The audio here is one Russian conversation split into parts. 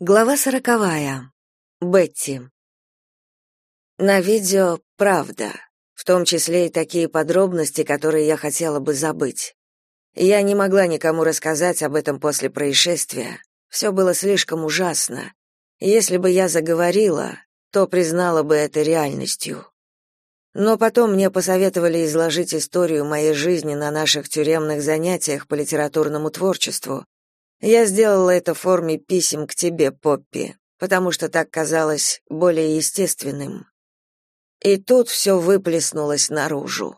Глава сороковая. Бетти. На видео правда, в том числе и такие подробности, которые я хотела бы забыть. Я не могла никому рассказать об этом после происшествия. Все было слишком ужасно. Если бы я заговорила, то признала бы это реальностью. Но потом мне посоветовали изложить историю моей жизни на наших тюремных занятиях по литературному творчеству, я сделала это в форме писем к тебе, Поппи, потому что так казалось более естественным. И тут все выплеснулось наружу.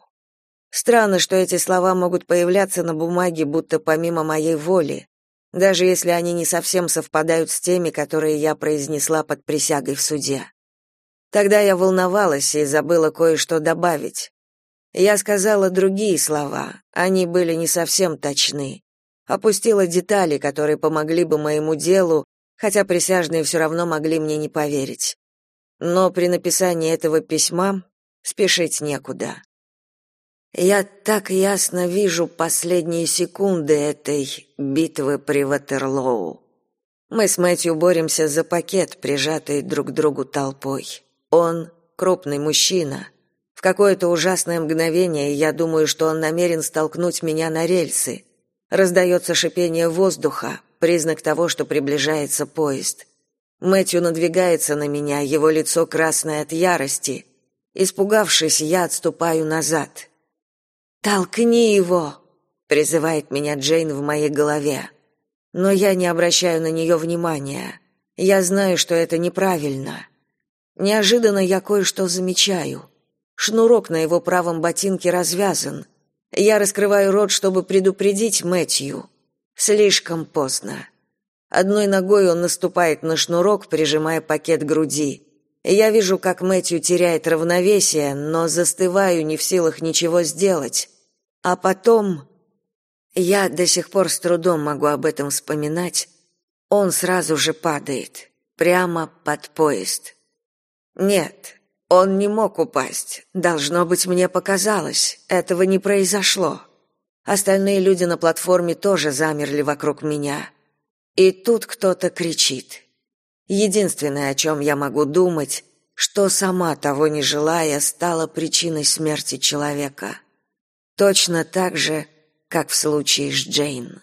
Странно, что эти слова могут появляться на бумаге будто помимо моей воли, даже если они не совсем совпадают с теми, которые я произнесла под присягой в суде. Тогда я волновалась и забыла кое-что добавить. Я сказала другие слова, они были не совсем точны опустила детали, которые помогли бы моему делу, хотя присяжные все равно могли мне не поверить. Но при написании этого письма спешить некуда. Я так ясно вижу последние секунды этой битвы при Ватерлоу. Мы с Мэтью боремся за пакет, прижатый друг к другу толпой. Он крупный мужчина. В какое-то ужасное мгновение я думаю, что он намерен столкнуть меня на рельсы. Раздается шипение воздуха, признак того, что приближается поезд. Мэтью надвигается на меня, его лицо красное от ярости. Испугавшись, я отступаю назад. «Толкни его!» — призывает меня Джейн в моей голове. Но я не обращаю на нее внимания. Я знаю, что это неправильно. Неожиданно я кое-что замечаю. Шнурок на его правом ботинке развязан — я раскрываю рот, чтобы предупредить Мэтью. Слишком поздно. Одной ногой он наступает на шнурок, прижимая пакет к груди. Я вижу, как Мэтью теряет равновесие, но застываю, не в силах ничего сделать. А потом я до сих пор с трудом могу об этом вспоминать. Он сразу же падает прямо под поезд. Нет, он не мог упасть. Должно быть, мне показалось. Этого не произошло. Остальные люди на платформе тоже замерли вокруг меня. И тут кто-то кричит. Единственное, о чем я могу думать, что сама того не желая стала причиной смерти человека. Точно так же, как в случае с Джейн.